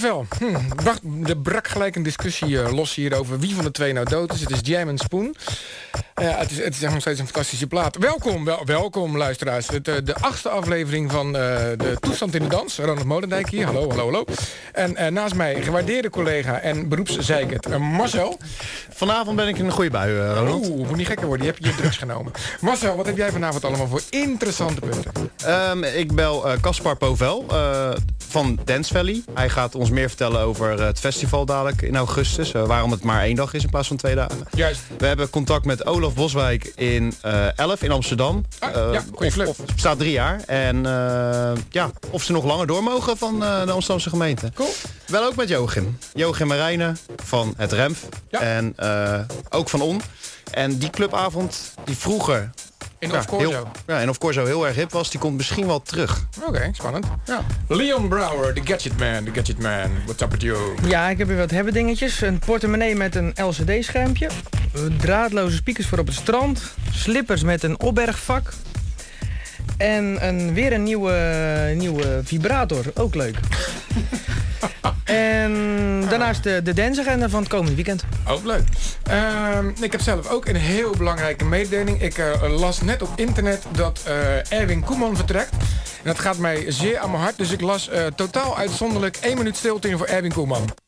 kippenvel. Hm. Er brak gelijk een discussie uh, los hier over wie van de twee nou dood is. Het is Jam en Spoon. Uh, het, is, het is nog steeds een fantastische plaat. Welkom, wel, welkom luisteraars. Het, uh, de achtste aflevering van de Toestand in de Dans. Ronald Molendijk hier. Hallo, hallo, hallo. En naast mij gewaardeerde collega en beroepszeikert Marcel. Vanavond ben ik in een goede bui, Ronald. Oeh, moet niet gekker worden. Je hebt je drugs genomen. Marcel, wat heb jij vanavond allemaal voor interessante punten? Um, ik bel Caspar Povel van Dance Valley. Hij gaat ons meer vertellen over het festival dadelijk in augustus. Uh, waarom het maar één dag is in plaats van twee dagen. Juist. We hebben contact met Olaf Boswijk in uh, 11 in Amsterdam. Ah, ja, of, of, staat drie jaar. En ja, of ze nog langer door mogen van de Amsterdamse gemeente. Cool. Wel ook met Joachim. Joachim Marijnen van het REMF. Ja. En ook van On. En die clubavond die vroeger in ja, Of Corso. Heel, ja, en Of Corso heel erg hip was, die komt misschien wel terug. Oké, okay, spannend. Ja. Leon Brouwer, the Gadget Man, the Gadget Man. What's up with you? Ja, ik heb weer wat hebben dingetjes. Een portemonnee met een LCD-schermpje. Draadloze speakers voor op het strand. Slippers met een opbergvak. En een, weer een nieuwe, nieuwe vibrator. Ook leuk. en daarnaast de, de van het komende weekend. Ook leuk. Uh, ik heb zelf ook een heel belangrijke mededeling. Ik uh, las net op internet dat uh, Erwin Koeman vertrekt. En dat gaat mij zeer aan mijn hart. Dus ik las uh, totaal uitzonderlijk één minuut stilte in voor Erwin Koeman.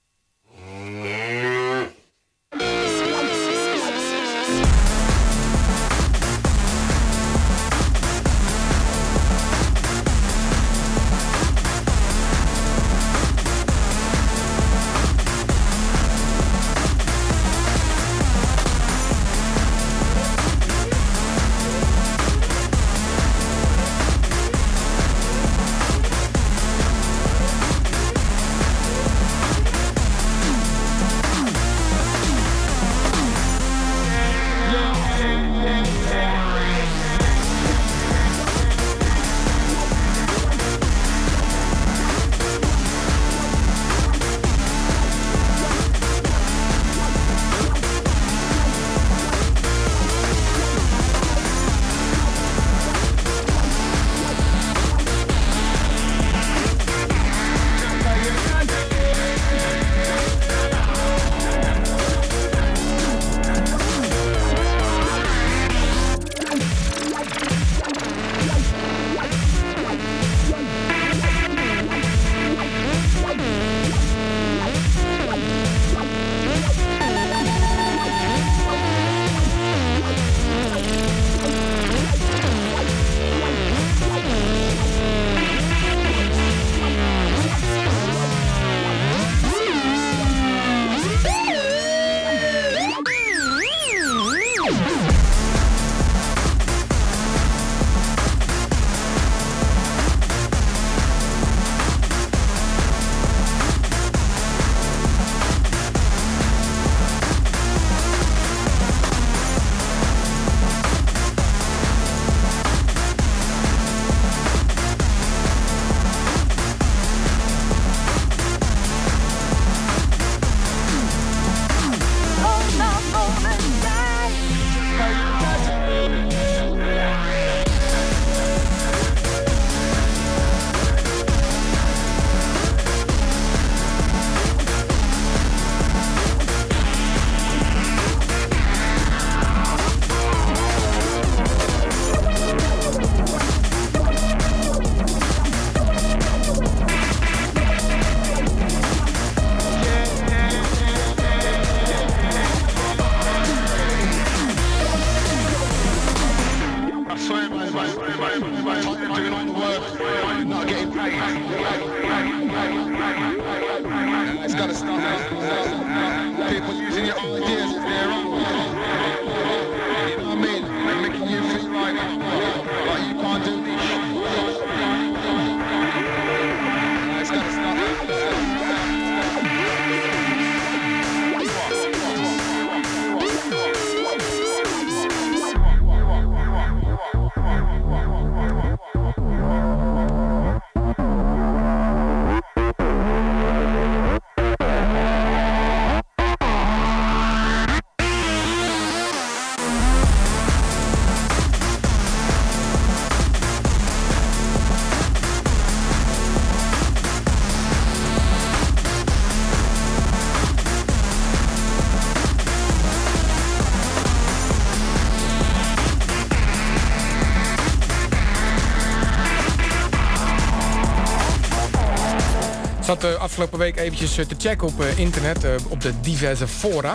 Zat de afgelopen week eventjes te checken op internet, op de diverse fora.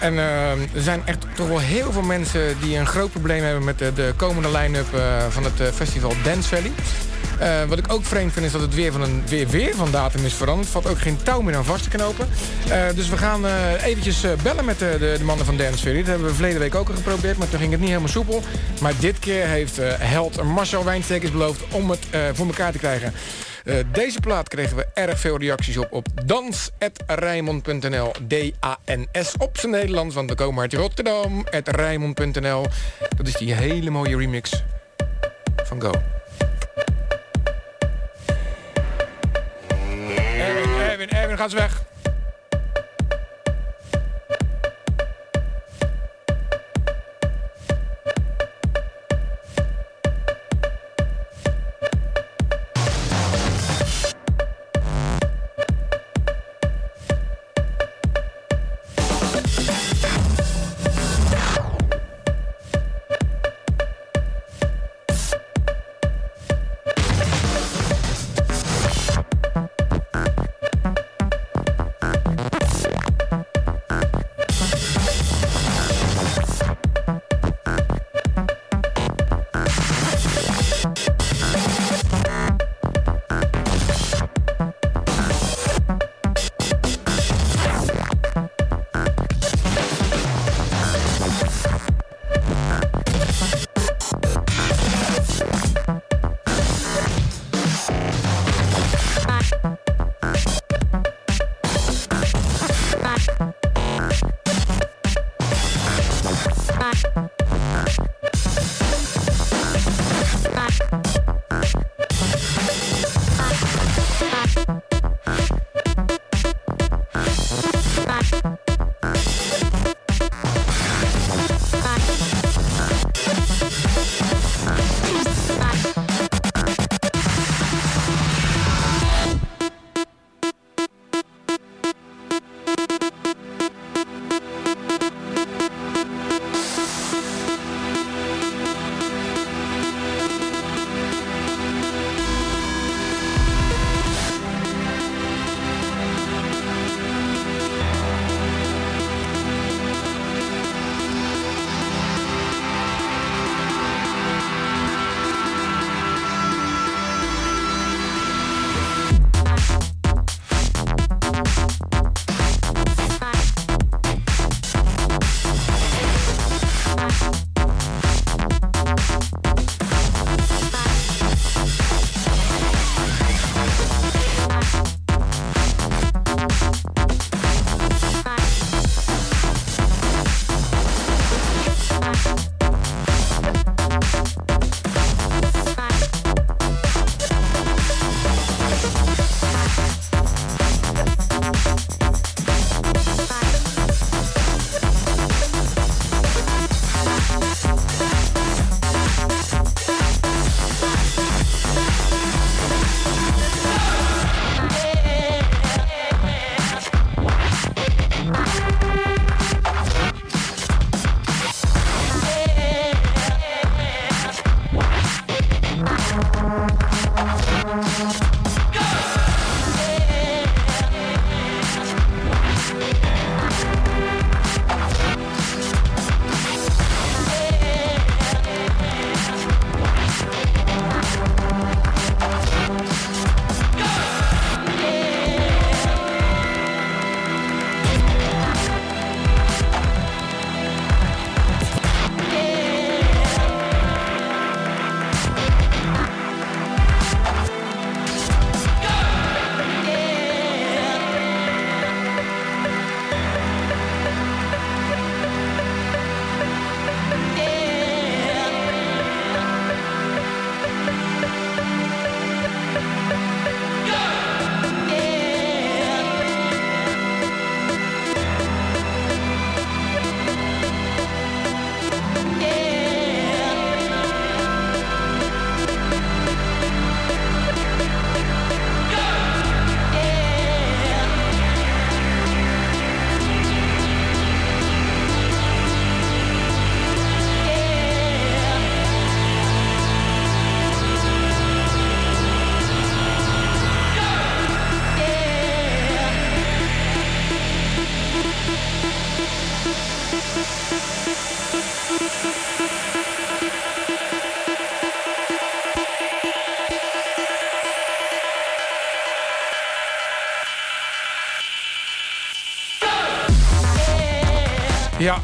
En er zijn echt toch wel heel veel mensen die een groot probleem hebben met de, de komende line-up van het festival Dance Valley. Wat ik ook vreemd vind is dat het weer van een weer, weer van datum is veranderd. valt ook geen touw meer aan vast te knopen. Dus we gaan eventjes bellen met de, de, de, mannen van Dance Fury. Dat hebben we verleden week ook al geprobeerd, maar toen ging het niet helemaal soepel. Maar dit keer heeft held Marcel Wijnstekers beloofd om het voor elkaar te krijgen. Deze plaat kregen we erg veel reacties op op dans.rijmond.nl. D-A-N-S op zijn Nederlands, want we komen uit Rotterdam. Rijmond.nl. Dat is die hele mooie remix van Go. Erwin, gaat ze weg.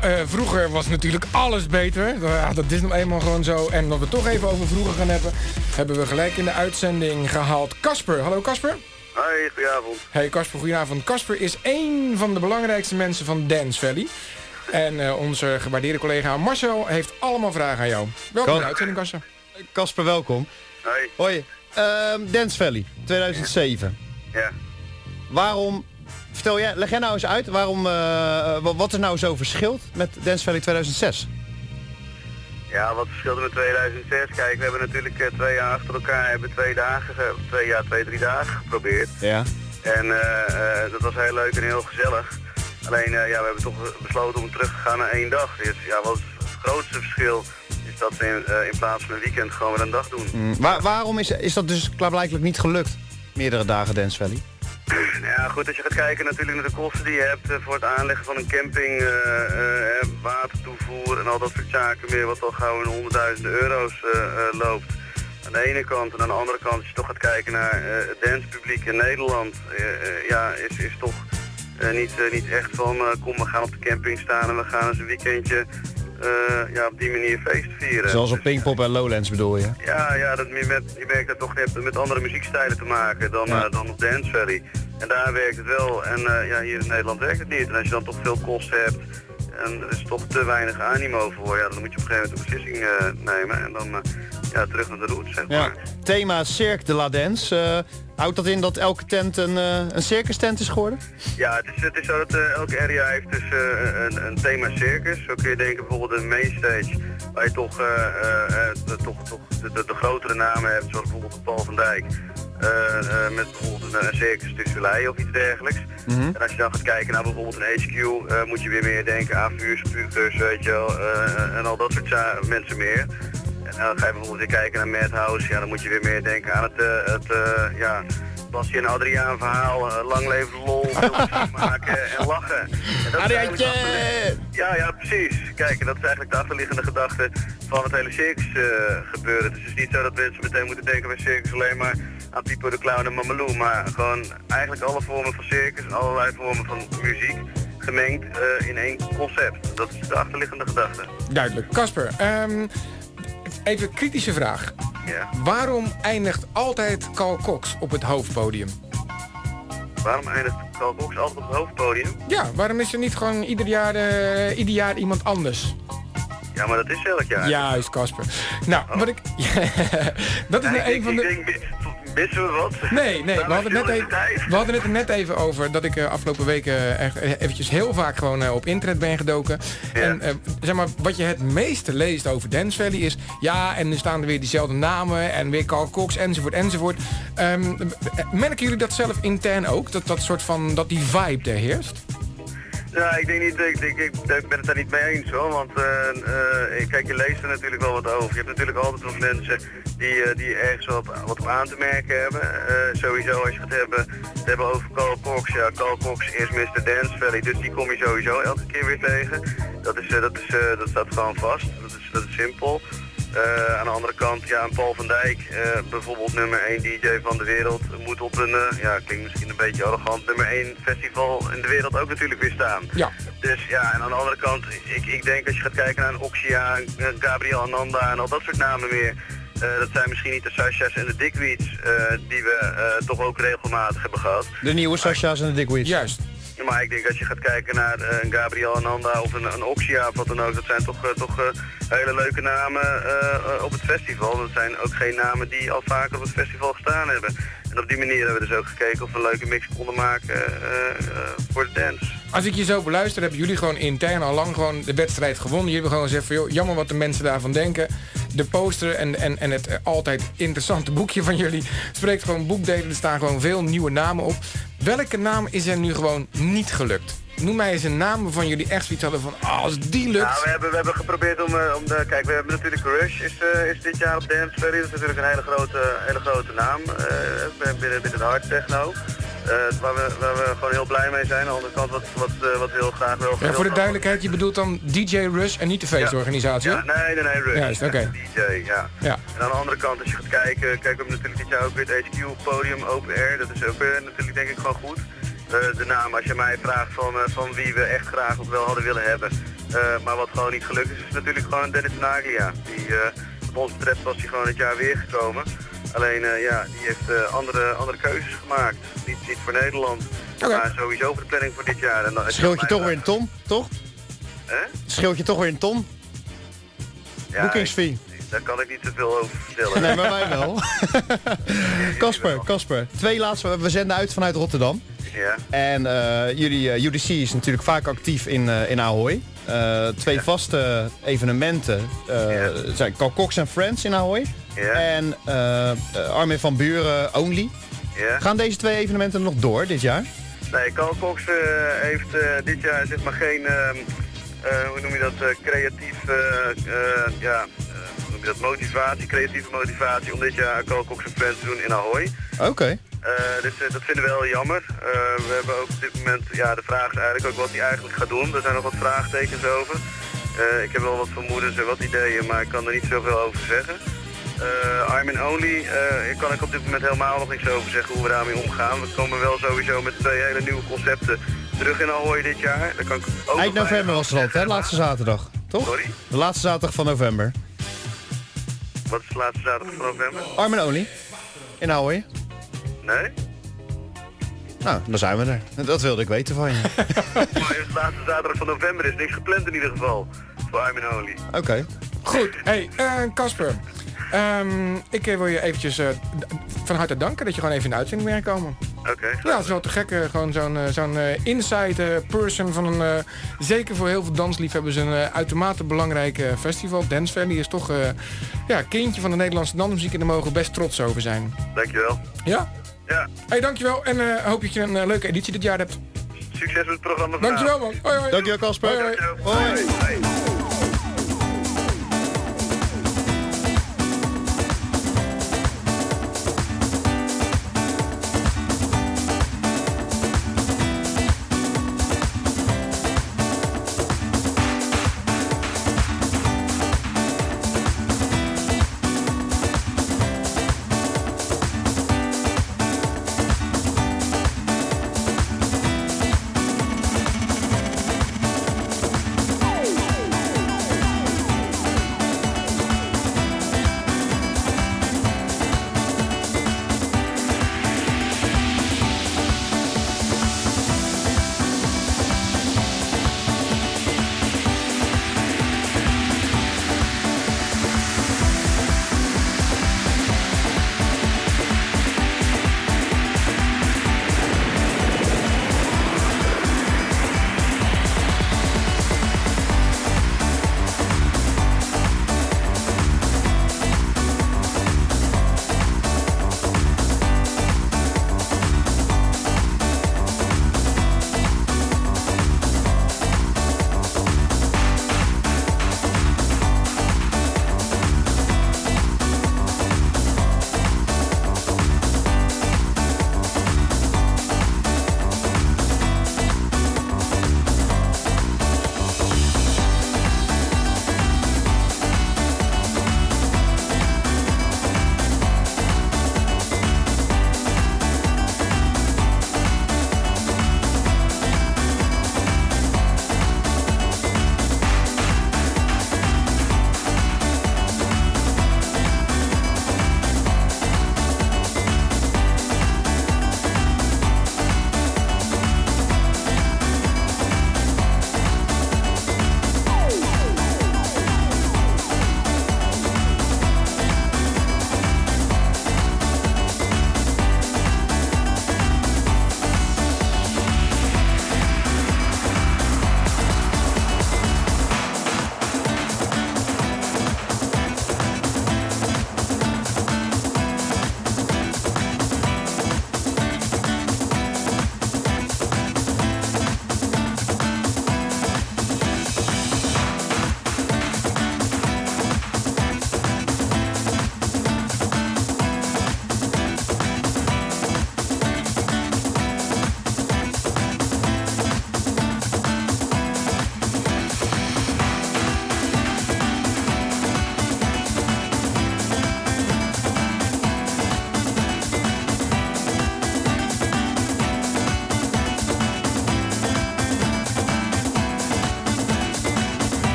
Ja, eh, vroeger was natuurlijk alles beter. Ja, dat is nog eenmaal gewoon zo. En omdat we toch even over vroeger gaan hebben... hebben we gelijk in de uitzending gehaald Casper. Hallo Casper. Hoi, goedenavond. Hey Casper, goedenavond. Casper is één van de belangrijkste mensen van Dance Valley. En eh, onze gewaardeerde collega Marcel heeft allemaal vragen aan jou. Welkom in de uitzending, Casper. Casper, welkom. Hoi. Hoi. Ehm, Dance Valley, 2007. Ja. Waarom, vertel jij, leg jij nou eens uit waarom, eh, wa- wat er nou zo verschilt met Dance Valley 2006? Ja, wat verschilde met 2006? Kijk, we hebben natuurlijk eh, twee jaar achter elkaar, hebben twee dagen, ge- twee jaar, twee, drie dagen geprobeerd. Ja. En eh, eh, dat was heel leuk en heel gezellig. Alleen, eh, ja, we hebben toch besloten om terug te gaan naar één dag. Dus ja, wat het grootste verschil is dat we in, eh, in plaats van een weekend gewoon weer een dag doen. Mm, waar- waarom is, is dat dus klaarblijkelijk niet gelukt? Meerdere dagen Dance Valley. Ja, goed, als je gaat kijken natuurlijk naar de kosten die je hebt eh, voor het aanleggen van een camping, eh, watertoevoer en al dat soort zaken meer, wat al gauw in honderdduizenden euro's loopt. Aan de ene kant en aan de andere kant, als je toch gaat kijken naar het dancepubliek in Nederland, ja, is, is toch niet, niet echt van kom we gaan op de camping staan en we gaan eens een weekendje eh, ja, op die manier feest vieren. Zoals op Pinkpop en Lowlands bedoel je? ja, ja dat, je, met, je merkt dat toch net met andere muziekstijlen te maken dan, Ja. eh, dan op Dance Valley. En daar werkt het wel. En eh, ja, hier in Nederland werkt het niet. En als je dan toch veel kosten hebt en er is toch te weinig animo voor, ja, dan moet je op een gegeven moment een beslissing nemen. En dan ja, terug naar de route, zeg Ja. maar. Thema Cirque de la Dance. Houdt dat in dat elke tent een, eh, een circus tent is geworden? Ja, het is, het is zo dat eh, elke area heeft dus eh, een, een thema circus. Zo kun je denken bijvoorbeeld een mainstage, waar je toch, de- toch, toch de, de, de grotere namen hebt, zoals bijvoorbeeld de Paul van Dijk. Met bijvoorbeeld een, een circus of iets dergelijks. En als je dan gaat kijken naar bijvoorbeeld een HQ, moet je weer meer denken aan vuursputers, weet je wel, en al dat soort mensen meer. En dan ga je bijvoorbeeld weer kijken naar Madhouse, ja, dan moet je weer meer denken aan het, eh, het eh, ja, Adriaan verhaal, eh, lang leven lol, maken en lachen. En Adriaantje! ja, ja, precies. Kijk, en dat is eigenlijk de achterliggende gedachte van het hele circus gebeuren. Dus het is niet zo dat mensen meteen moeten denken bij circus alleen maar aan Pipo de Clown en Mamalou. Maar gewoon eigenlijk alle vormen van circus allerlei vormen van muziek gemengd in één concept. Dat is de achterliggende gedachte. Duidelijk. Casper, ehm, even een kritische vraag. Ja. Waarom eindigt altijd Carl Cox op het hoofdpodium? Waarom eindigt Carl Cox altijd op het hoofdpodium? Ja, waarom is er niet gewoon ieder jaar, eh, ieder jaar iemand anders? Ja, maar dat is elk jaar. Juist, Casper. Nou, wat ik... dat is nou een van ik de... denk, missen we wat? Nee, nee, we hadden, net even, we hadden het er net even over dat ik eh, afgelopen weken echt eh, eventjes heel vaak gewoon eh, op internet ben gedoken. Ja. En eh, zeg maar, wat je het meeste leest over Dance Valley is, ja, en nu staan er weer diezelfde namen en weer Carl Cox enzovoort enzovoort. Eh, merken jullie dat zelf intern ook? Dat, dat soort van, dat die vibe er heerst? Ja, ik denk niet, ik, ik, ik ben het daar niet mee eens hoor, want eh, kijk, je leest er natuurlijk wel wat over. Je hebt natuurlijk altijd wel mensen die, eh, die ergens wat, wat op aan te merken hebben. Sowieso als je het hebben, hebben over Carl Cox, ja, Carl Cox is Mr. Dance Valley, dus die kom je sowieso elke keer weer tegen. Dat, is, dat, is, dat staat gewoon vast, dat is, dat is simpel. Eh, aan de andere kant, ja, een Paul van Dijk, eh, bijvoorbeeld nummer 1 DJ van de wereld, moet op een, eh, ja, klinkt misschien een beetje arrogant, nummer 1 festival in de wereld ook natuurlijk weer staan. Ja. Dus ja, en aan de andere kant, ik, ik denk als je gaat kijken naar een Oxia, een Gabriel Ananda en al dat soort namen meer, eh, dat zijn misschien niet de Sasha's en de Dickweeds eh, die we eh, toch ook regelmatig hebben gehad. De nieuwe Sasha's en de Dickweeds. Juist. Maar ik denk als je gaat kijken naar eh, een Gabriel Ananda of een, een Oxia of wat dan ook, dat zijn toch, eh, toch eh, hele leuke namen op het festival. Dat zijn ook geen namen die al vaker op het festival gestaan hebben. En op die manier hebben we dus ook gekeken of we een leuke mix konden maken voor de dance. Als ik je zo beluister, hebben jullie gewoon intern al lang gewoon de wedstrijd gewonnen. Jullie hebben gewoon gezegd van, joh, jammer wat de mensen daarvan denken. De poster en, en, en het altijd interessante boekje van jullie spreekt gewoon boekdelen. Er staan gewoon veel nieuwe namen op. Welke naam is er nu gewoon niet gelukt? Noem mij eens een naam waarvan jullie echt zoiets hadden van, ah, als die lukt. Nou, we hebben, we hebben geprobeerd om, eh, om de, kijk, we hebben natuurlijk Rush is, eh, is dit jaar op Dance Valley. Dat is natuurlijk een hele grote, hele grote naam eh, binnen, binnen hard techno. Eh, waar, we, waar we gewoon heel blij mee zijn. Aan de andere kant wat, wat, eh, wat heel graag wel. Ja, voor de duidelijkheid, je bedoelt dan DJ Rush en niet de feestorganisatie? Ja, nee, nee, nee, Rush. Juist, oké. DJ, ja. Ja. En aan de andere kant, als je gaat kijken, kijk, we natuurlijk dit jaar ook weer het HQ podium Open Air. Dat is ook weer natuurlijk denk ik gewoon goed. Eh, de naam, als je mij vraagt van, eh, van wie we echt graag ook wel hadden willen hebben, Eh, maar wat gewoon niet gelukt is, is natuurlijk gewoon Dennis Naglia. Die, eh, wat ons betreft was hij gewoon het jaar weer gekomen. Alleen, eh, ja, die heeft eh, andere, andere keuzes gemaakt. Niet, niet voor Nederland, maar sowieso voor de planning voor dit jaar. En dan, Scheelt je toch weer een ton, toch? Hè? Scheelt je toch weer een ton? Ja, Boekingsfee. Daar kan ik niet zoveel over vertellen. Nee, maar wij wel. Casper, Casper. Twee laatste. We zenden uit vanuit Rotterdam. Ja, En eh, jullie eh, UDC is natuurlijk vaak actief in, eh, in Ahoy. Eh, twee vaste evenementen Ja. zijn Carl Cox en Friends in Ahoy. ja, En Armin van Buren Only. ja. Gaan deze twee evenementen nog door dit jaar? Nee, Carl Cox heeft dit jaar zeg maar geen, ehm, eh, hoe noem je dat, creatief, ja, noem je dat, motivatie, creatieve motivatie om dit jaar en Friends te doen in Ahoy. Oké. Eh, dus eh, dat vinden we heel jammer. Eh, we hebben ook op dit moment, ja, de vraag is eigenlijk ook wat hij eigenlijk gaat doen. Er zijn nog wat vraagtekens over. Ik heb wel wat vermoedens en wat ideeën, maar ik kan er niet zoveel over zeggen. I'm in Only, eh kan ik op dit moment helemaal nog niks over zeggen hoe we daarmee omgaan. We komen wel sowieso met twee hele nieuwe concepten terug in Ahoy dit jaar. Daar kan ik ook Eind november was het al, hè? Laatste zaterdag. Toch? Sorry? De laatste zaterdag van november. Maar Wat is de laatste zaterdag van november? Armin Only. In Ahoy. Nee? Nou, dan zijn we er. Dat wilde ik weten van je. Maar de laatste zaterdag van november is niks gepland in ieder geval. Voor I'm in Only. Oké. Goed, hey, eh, Casper. Ehm, ik eh, wil je eventjes eh, van harte danken dat je gewoon even in de uitzending bent gekomen. Oké. Ja, het is wel te gek. eh, gewoon zo'n zo'n inside eh, person van een... eh, zeker voor heel veel dansliefhebbers een uitermate belangrijk festival. Dance Valley is toch eh ja, kindje van de Nederlandse dansmuziek en daar mogen we best trots over zijn. Dankjewel. Ja? Ja, Hey, dankjewel en eh, hoop dat je een leuke editie dit jaar hebt. succes met het programma Dankjewel man. Hoi, hoi. Dankjewel Casper. Hoi, hoi. Dankjewel. Hoi. Hoi.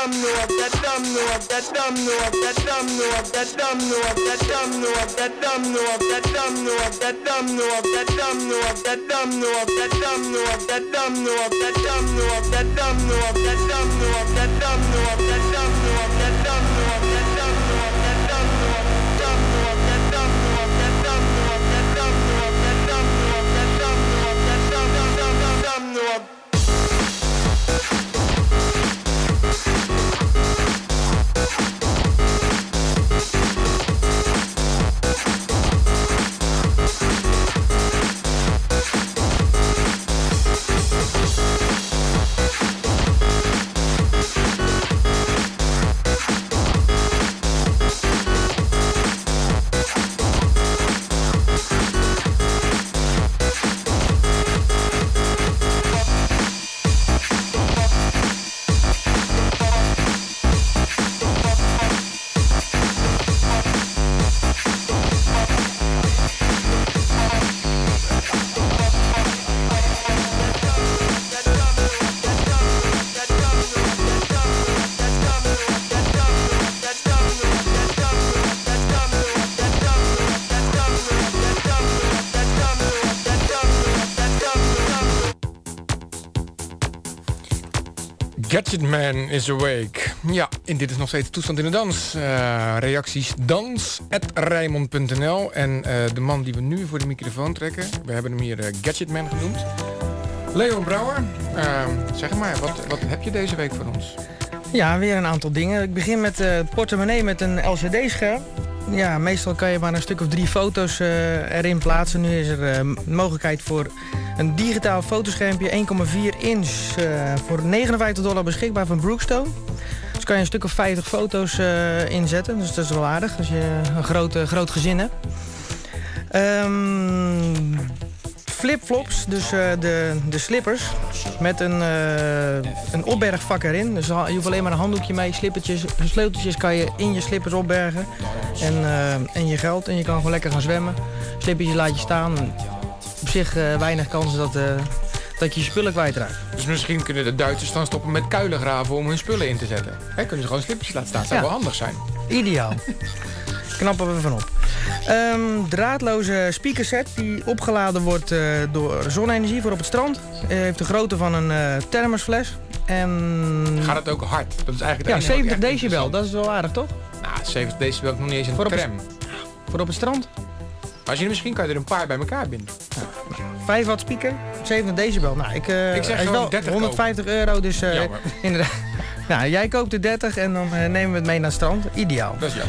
dumb know of that dumb know of that dumb know of that dumb know of that dumb know of that dumb know of that dumb know of that dumb know of that dumb know of that dumb know of that dumb know of that dumb know of that dumb know of that dumb know of that dumb know of that dumb know of that dumb know of that Gadget Man is awake. Ja, en dit is nog steeds toestand in de dans. Uh, reacties dans.rijmond.nl En uh, de man die we nu voor de microfoon trekken... we hebben hem hier uh, Gadget Man genoemd. Leon Brouwer, zeg maar, wat, wat heb je deze week voor ons? Ja, weer een aantal dingen. Ik begin met het portemonnee met een LCD-scherm. Ja, meestal kan je maar een stuk of drie foto's erin plaatsen. Nu is er mogelijkheid voor een digitaal fotoschermpje, 1,4 inch, uh, voor 59 dollar beschikbaar van Brookstone. Dus kan je een stuk of 50 foto's uh, inzetten. Dus dat is wel aardig als je een groot, uh, groot gezin hebt. Um, flipflops, dus de, de slippers, met een, een opbergvak erin. Dus je hoeft alleen maar een handdoekje mee, slippertjes, sleuteltjes kan je in je slippers opbergen. En, en je geld en je kan gewoon lekker gaan zwemmen. Slippertjes laat je staan op zich weinig kans dat, dat je je spullen kwijtraakt. Dus misschien kunnen de Duitsers dan stoppen met kuilengraven om hun spullen in te zetten. Hè, kunnen ze gewoon slipjes laten staan. Dat zou ja. wel handig zijn. Ideaal. Knappen we van op. Um, draadloze speakerset die opgeladen wordt uh, door zonne-energie voor op het strand. heeft de grootte van een thermosfles. En... Gaat het ook hard? Dat is eigenlijk ja, 70 decibel. Dat is wel aardig, toch? Nou, 70 decibel nog niet eens een voor tram. Op voor op het strand? Als je misschien kan je er een paar bij elkaar binden. Ja. 5 watt speaker, 70 decibel. Nou, ik, uh, ik zeg wel 30 150 euro, dus uh, inderdaad. nou, jij koopt de 30 en dan uh, nemen we het mee naar het strand. Ideaal. Dat is ja.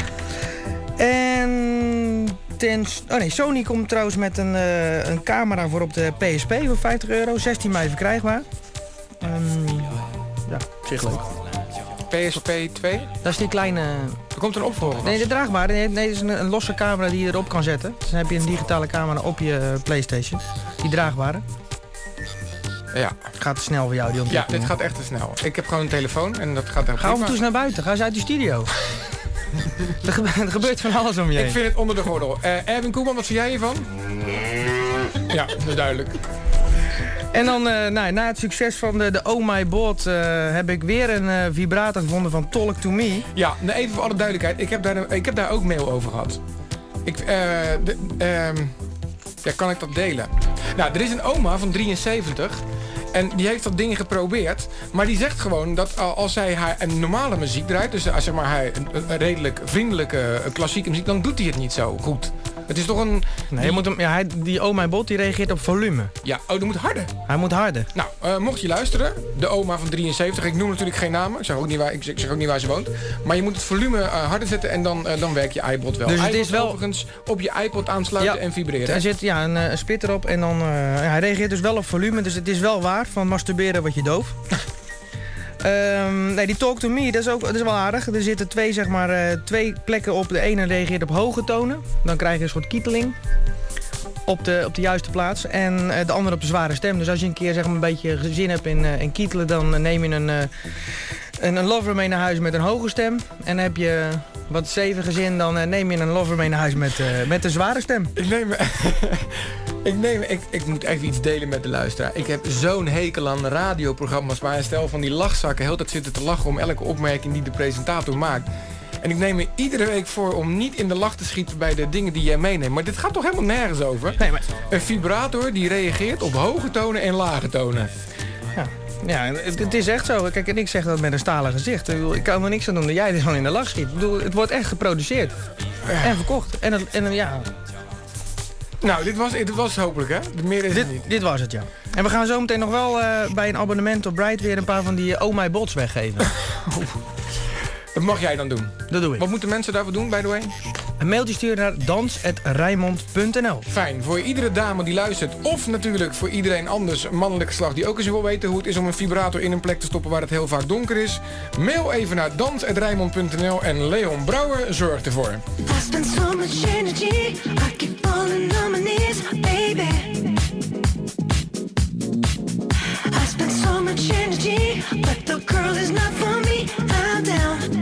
En ten, oh nee, Sony komt trouwens met een, een camera voor op de PSP voor 50 euro. 16 mei verkrijgbaar. Um, ja, op zich leuk. PSP 2? Dat is die kleine... Er komt een opvolger. Nee, de draagbare. Nee, nee, dat is een, een, losse camera die je erop kan zetten. Dus dan heb je een digitale camera op je Playstation. Die draagbare. Ja. Gaat te snel voor jou, die Ja, dit gaat echt te snel. Ik heb gewoon een telefoon en dat gaat Ga af en toe eens naar buiten. Ga eens uit de studio. er, gebeurt, er, gebeurt van alles om je heen. Ik vind het onder de gordel. Uh, Erwin Koeman, wat vind jij hiervan? Ja, dat is duidelijk. En dan uh, nou, na het succes van de, de Oh My Bot uh, heb ik weer een uh, vibrator gevonden van Talk To Me. Ja, nou, even voor alle duidelijkheid. Ik heb daar, ik heb daar ook mail over gehad. Ik, de, ehm, ja, kan ik dat delen? Nou, er is een oma van 73 en die heeft dat ding geprobeerd. Maar die zegt gewoon dat als zij haar een normale muziek draait... dus als zeg maar haar een, een redelijk vriendelijke klassieke muziek... dan doet hij het niet zo goed. Het is toch een... Nee, je moet hem, ja, hij, die Oh My Bot die reageert op volume. Ja, oh, dat moet harder. Hij moet harder. Nou, uh, mocht je luisteren, de oma van 73, ik noem natuurlijk geen namen, ik zeg ook niet waar, ik zeg ook niet waar ze woont. Maar je moet het volume uh, harder zetten en dan, uh, dan werkt je iPod wel. Dus het is wel overigens op je iPod aansluiten ja, en vibreren. Er zit ja, een, een splitter op en dan, hij reageert dus wel op volume, dus het is wel waar van masturberen wat je doof. Um, nee, die Talk to Me, dat is, ook, dat is wel aardig. Er zitten twee, zeg maar, uh, twee plekken op. De ene reageert op hoge tonen. Dan krijg je een soort kieteling op de, op de juiste plaats. En uh, de andere op de zware stem. Dus als je een keer zeg maar, een beetje zin hebt in, uh, in kietelen... dan neem je een, een, een lover mee naar huis met een hoge stem. En heb je wat stevige zin... dan neem je een lover mee naar huis met, met een zware stem. Ik neem... Ik, neem, ik, ik moet even iets delen met de luisteraar. Ik heb zo'n hekel aan radioprogramma's waar een stel van die lachzakken heel tijd zitten te lachen om elke opmerking die de presentator maakt. En ik neem me iedere week voor om niet in de lach te schieten bij de dingen die jij meeneemt. Maar dit gaat toch helemaal nergens over? Nee, maar... Een vibrator die reageert op hoge tonen en lage tonen. Ja, ja het, het is echt zo. Kijk, en ik zeg dat met een stalen gezicht. Ik, bedoel, ik kan er niks aan doen dat jij dit gewoon in de lach schiet. Ik bedoel, het wordt echt geproduceerd. En verkocht. En, het- en ja, Nou, dit was, dit was hopelijk, hè? Meer is dit, het niet. dit was het, ja. En we gaan zo meteen nog wel eh, bij een abonnement op Bright weer een paar van die eh, Oh My Bots weggeven. Dat mag jij dan doen. Dat doe ik. Wat moeten mensen daarvoor doen, by the way? Een mailtje sturen naar dans.rijmond.nl Fijn, voor iedere dame die luistert... of natuurlijk voor iedereen anders, mannelijk geslacht... die ook eens wil weten hoe het is om een vibrator in een plek te stoppen... waar het heel vaak donker is... mail even naar dans.rijmond.nl en Leon Brouwer zorgt ervoor. Much energy, I keep falling on my knees, baby. I spend so much energy, but the girl is not for me. I'm down.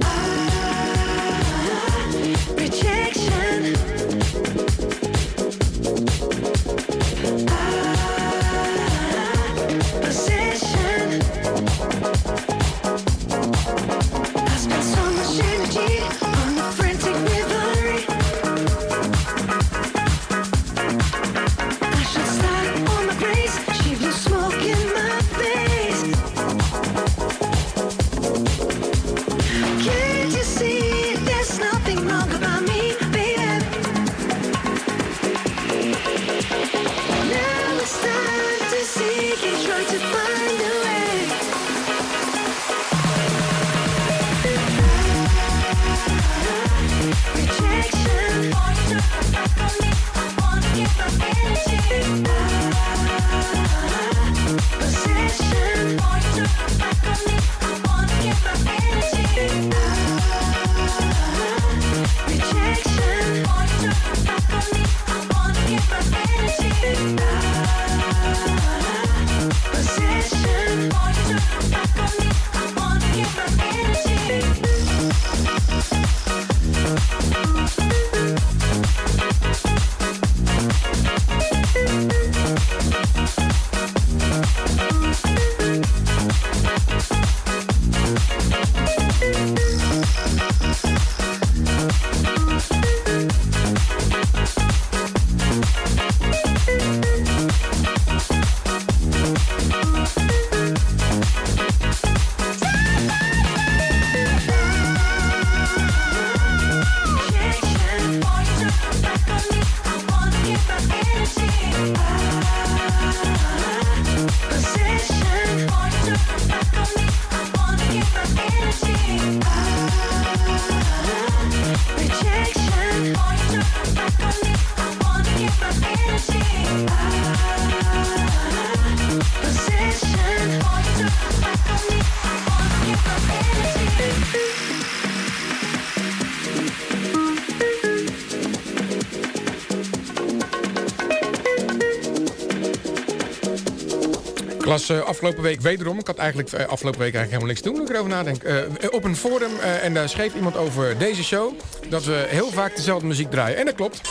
Las eh, afgelopen week wederom, ik had eigenlijk eh, afgelopen week eigenlijk helemaal niks te doen, ik erover nadenk. eh, op een forum en daar schreef iemand over deze show, dat we heel vaak dezelfde muziek draaien. En dat klopt.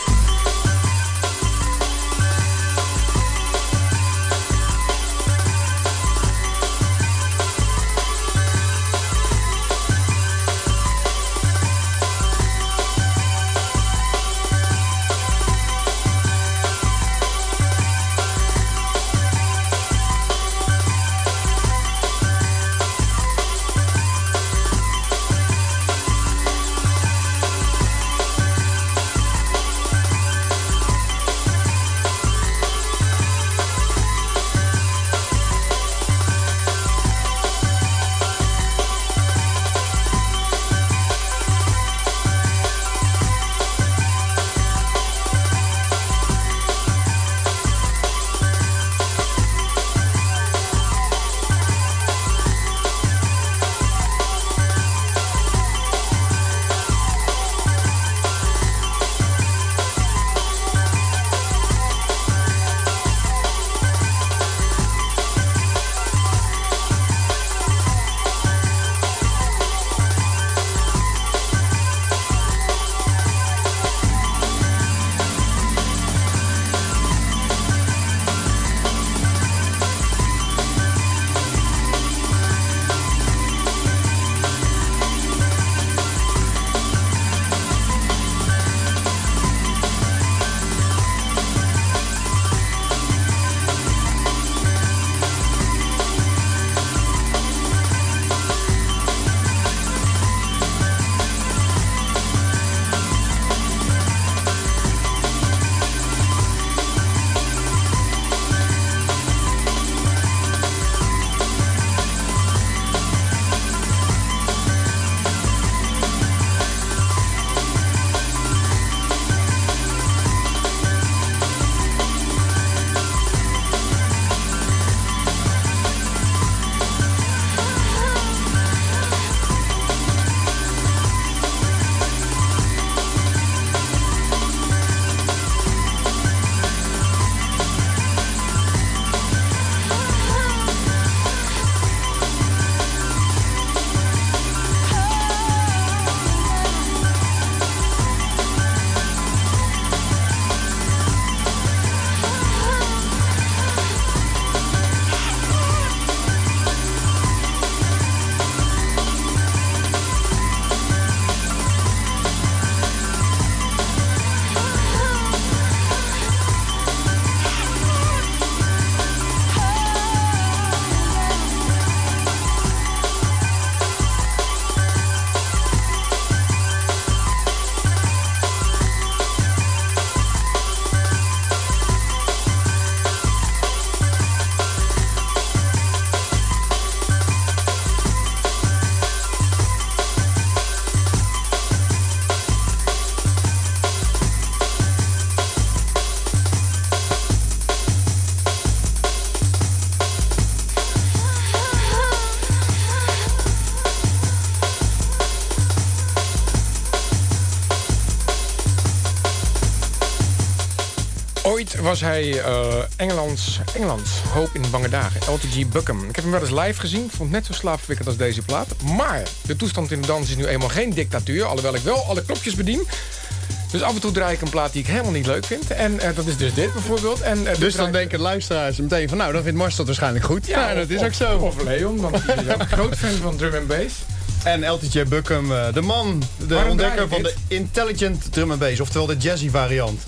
Was hij eh, Engelands, Engelands hoop in bange dagen. LTG Buckham. Ik heb hem wel eens live gezien. Vond het net zo slaapverwekkend als deze plaat. Maar de toestand in de dans is nu eenmaal geen dictatuur. Alhoewel ik wel alle knopjes bedien. Dus af en toe draai ik een plaat die ik helemaal niet leuk vind. En eh, dat is dus dit bijvoorbeeld. En, eh, Dus dan draai- denken luisteraars meteen van... nou, dan vindt Mars dat waarschijnlijk goed. Ja, of- dat is of- ook zo. Of Leon, want hij is ook een groot fan van drum and bass. En LTJ Buckham, de man, de Waarom ontdekker van de intelligent drum and bass. Oftewel de jazzy variant.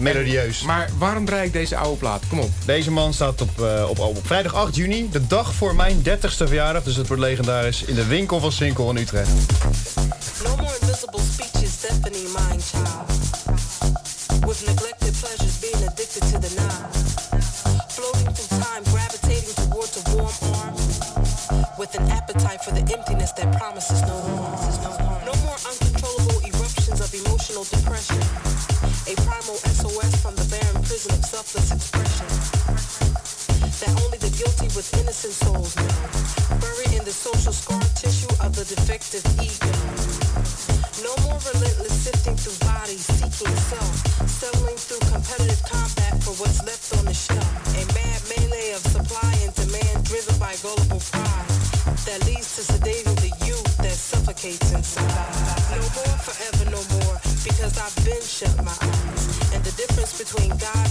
Melodieus. Maar waarom draai ik deze oude plaat? Kom op. Deze man staat op, eh, op, op vrijdag 8 juni, de dag voor mijn 30ste verjaardag. Dus het wordt legendarisch in de winkel van Sinkel in Utrecht. No more invisible speeches deafening mind child. With neglected pleasures being addicted to the now. Floating through time, gravitating towards a warm arm. With an appetite for the emptiness that promises no harm. Leads to sedating youth that suffocates inside. No more, forever no more, because I've been shut my eyes. And the difference between God's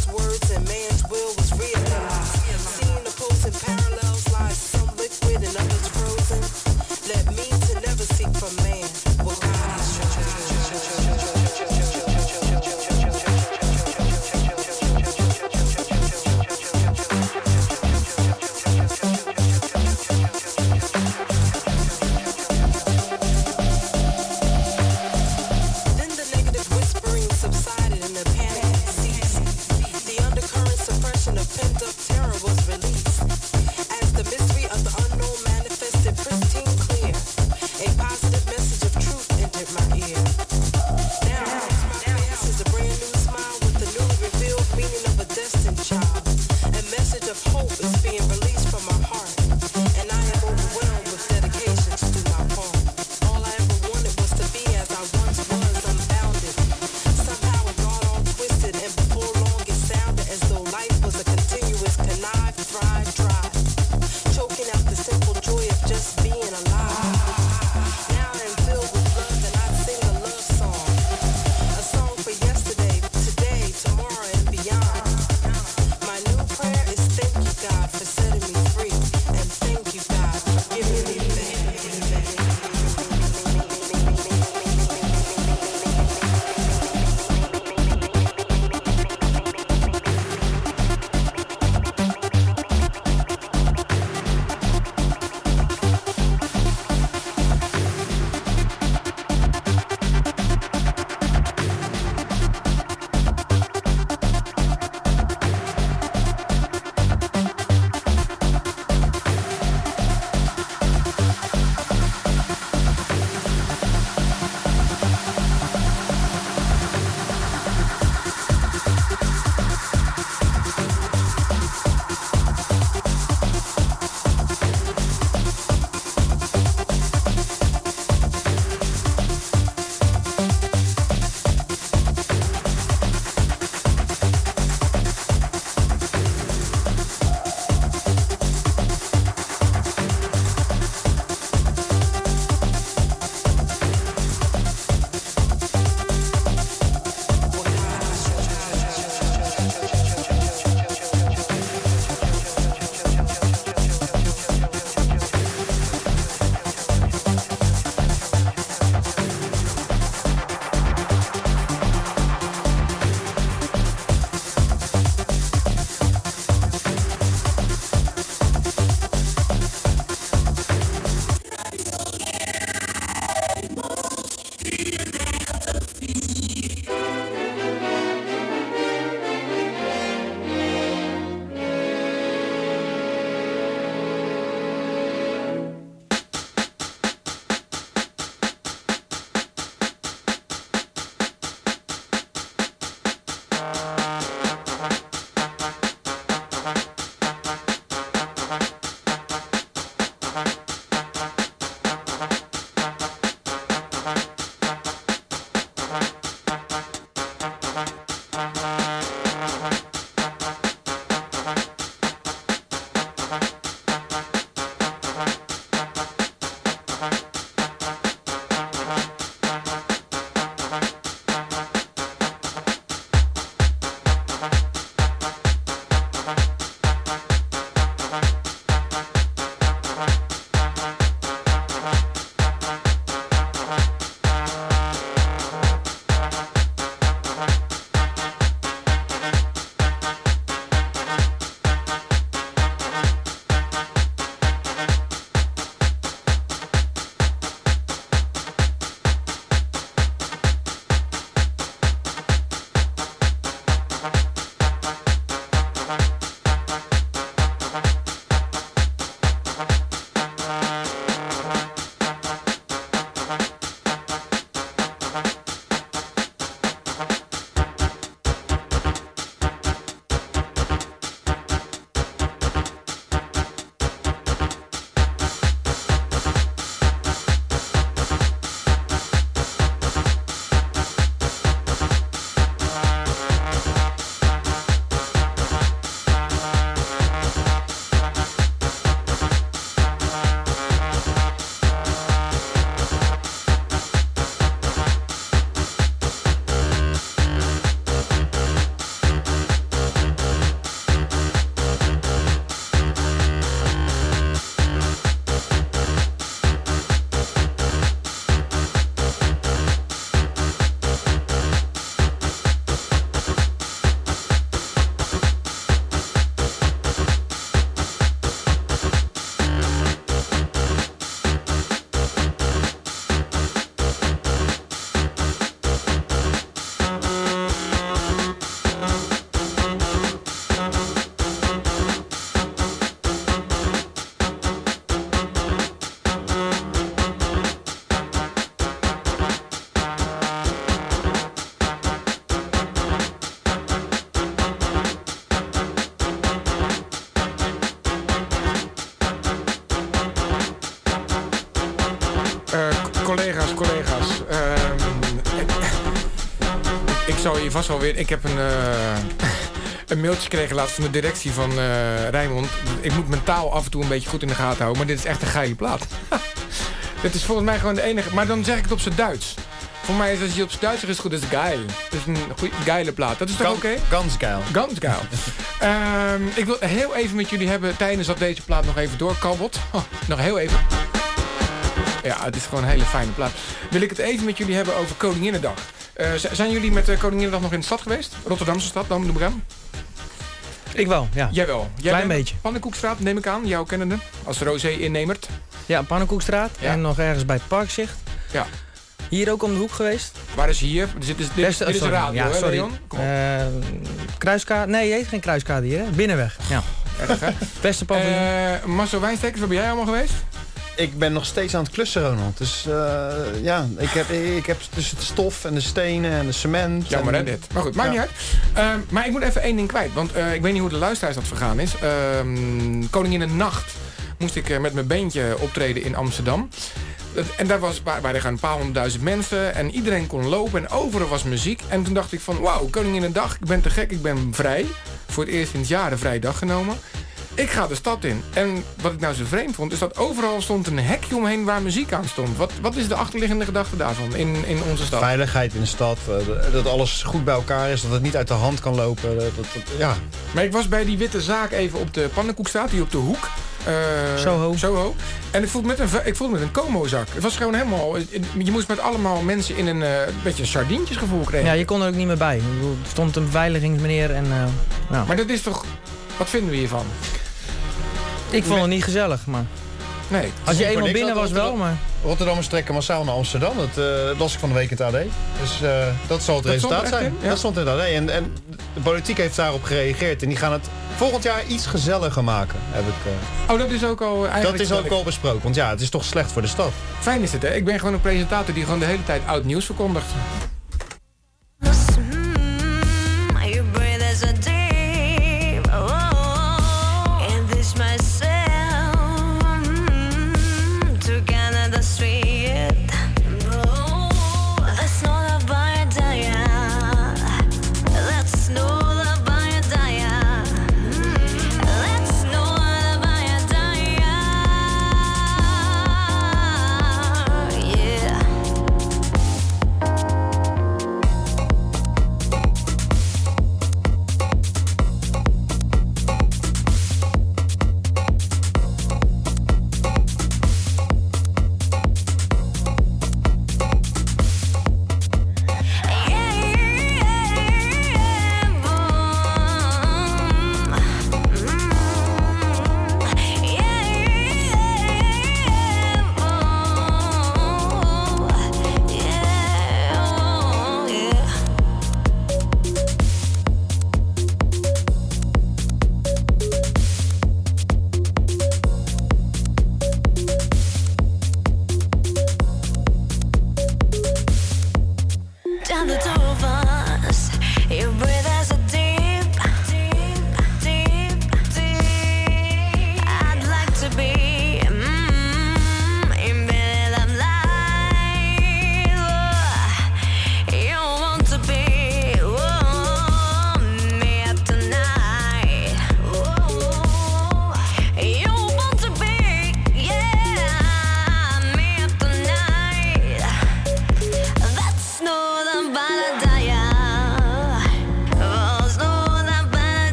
je vast wel weer... Ik heb een, eh, een mailtje gekregen laatst van de directie van eh Rijnmond. Ik moet mijn taal af en toe een beetje goed in de gaten houden. Maar dit is echt een geile plaat. dit is volgens mij gewoon de enige... Maar dan zeg ik het op zijn Duits. Voor mij is als je op zijn Duits zegt, is het goed. Dat is geil. Dat is een goeie, geile plaat. Dat is toch oké? Ganz geil. Ganz geil. Ehm, ik wil heel even met jullie hebben, tijdens dat deze plaat nog even doorkabbelt. Oh, nog heel even. Ja, het is gewoon een hele fijne plaat. Wil ik het even met jullie hebben over Koninginnedag. Eh, zijn jullie met de Koninginnedag nog in de stad geweest? Rotterdamse stad, dan de Bram? Ik wel, ja. Jij wel. Jij Klein beetje. Pannenkoekstraat, neem ik aan. Jouw kennende. Als Rosé-innemert. Ja, Pannenkoekstraat. Ja. En nog ergens bij het Parkzicht. Ja. Hier ook om de hoek geweest. Waar is hier? Dit is, dit, Beste- dit is sorry. radio, Ja, hè, sorry. Leon? Kom op. Eh, kruiskade. Nee, je heet geen kruiskade hier, hè? Binnenweg. Ja. Erg, hè? Beste paviljoen. Eh Marcel Wijnstekers, waar ben jij allemaal geweest? Ik ben nog steeds aan het klussen, Ronald. Dus eh, ja, ik heb, ik heb tussen de stof en de stenen en de cement. Jammer en, hè, dit. Maar goed, maakt Ja. niet uit. Ehm, maar ik moet even één ding kwijt. Want eh, ik weet niet hoe de luisteraars dat vergaan is. Ehm Koningin de Nacht moest ik eh, met mijn beentje optreden in Amsterdam. En daar was, waar, waren gaan een paar honderdduizend mensen. En iedereen kon lopen en overal was muziek. En toen dacht ik van, wauw, Koningin de Dag. Ik ben te gek, ik ben vrij. Voor het eerst in het jaar een vrije dag genomen. Ik ga de stad in. En wat ik nou zo vreemd vond, is dat overal stond een hekje omheen waar muziek aan stond. Wat, wat is de achterliggende gedachte daarvan in, in onze stad? Veiligheid in de stad, eh, dat alles goed bij elkaar is, dat het niet uit de hand kan lopen. Dat, dat, dat- ja. Maar ik was bij die witte zaak even op de pannenkoekstraat, die op de hoek. Eh, Soho. Soho. En ik voelde met een, ik voelde met een Como-zak. Het was gewoon helemaal... Je moest met allemaal mensen in een eh, beetje een sardientjesgevoel krijgen. Ja, je kon er ook niet meer bij. Er stond een beveiligingsmeneer en... eh, nou, Maar dat is toch... Wat vinden we hiervan? Ik vond het niet gezellig, maar... Nee. Als je eenmaal binnen was wel, Rotterdam- maar... Rotterdammers trekken massaal naar Amsterdam. Dat eh, las ik van de week in het AD. Dus eh, dat zal het Dat resultaat zijn. Ja. Dat stond in het AD. En, en de politiek heeft daarop gereageerd. En die gaan het volgend jaar iets gezelliger maken. Heb ik, eh, Oh, dat is ook al eigenlijk... dat is ook al besproken. Want ja, het is toch slecht voor de stad. Fijn is het, hè? Ik ben gewoon een presentator die gewoon de hele tijd oud nieuws verkondigt.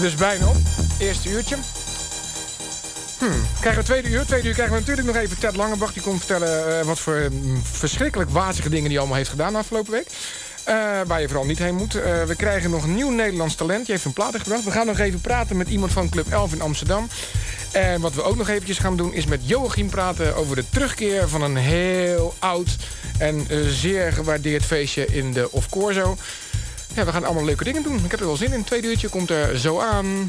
Er dus bijna op. Eerste uurtje. Hmm. Krijgen we tweede uur. Tweede uur krijgen we natuurlijk nog even Ted Langebach. Die komt vertellen eh, wat voor mm, verschrikkelijk wazige dingen hij allemaal heeft gedaan afgelopen week. Eh, waar je vooral niet heen moet. Eh, we krijgen nog nieuw Nederlands talent. Die heeft een plaat gebracht. We gaan nog even praten met iemand van Club 11 in Amsterdam. En wat we ook nog eventjes gaan doen... is met Joachim praten over de terugkeer van een heel oud... en zeer gewaardeerd feestje in de Of Corso. We gaan allemaal leuke dingen doen. Ik heb er wel zin in. Tweede uurtje komt er zo aan.